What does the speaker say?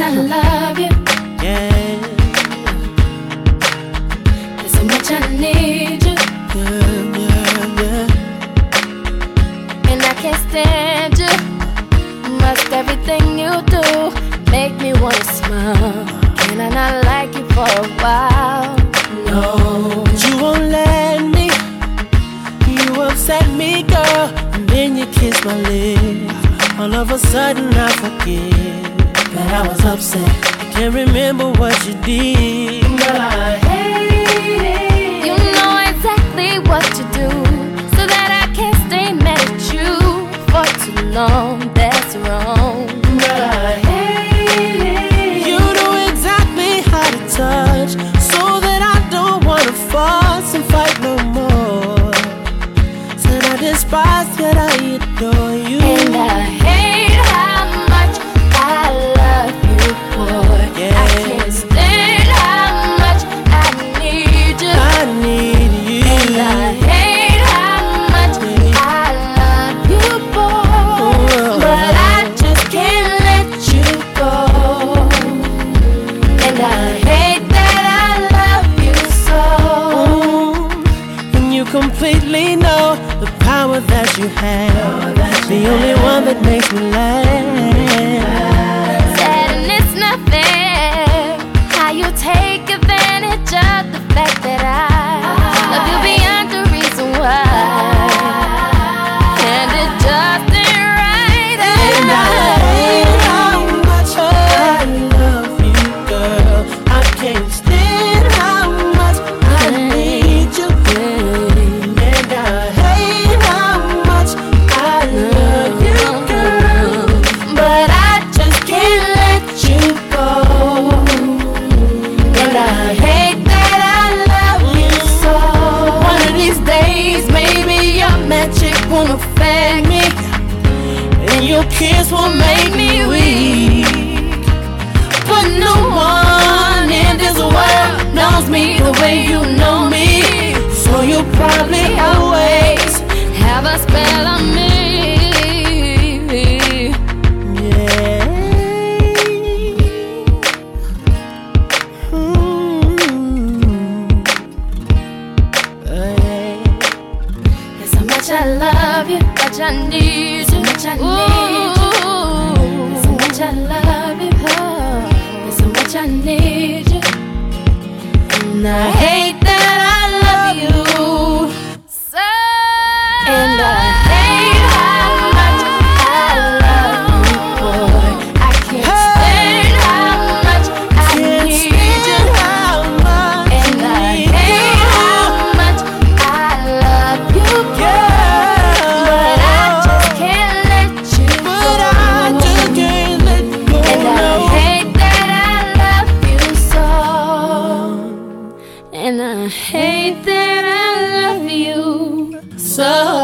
love you. Yeah, There's so much I need you. yeah, yeah, yeah. And I can't stand you. Must everything you do make me wanna smile. Can I not like you for a while? No. But you won't let me. You upset me, girl. And then you kiss my lips. All of a sudden, I forget I was upset. I can't remember what you did. Girl, I completely know the power that you have. The only one that makes me laugh. Affect me. And your kiss will make me weak. But no one in this world knows me the way you know me. So you'll probably always, Have a spell on me. Love you, much I need you, much I need you. So much I love you, there's so much I need you. And I hate So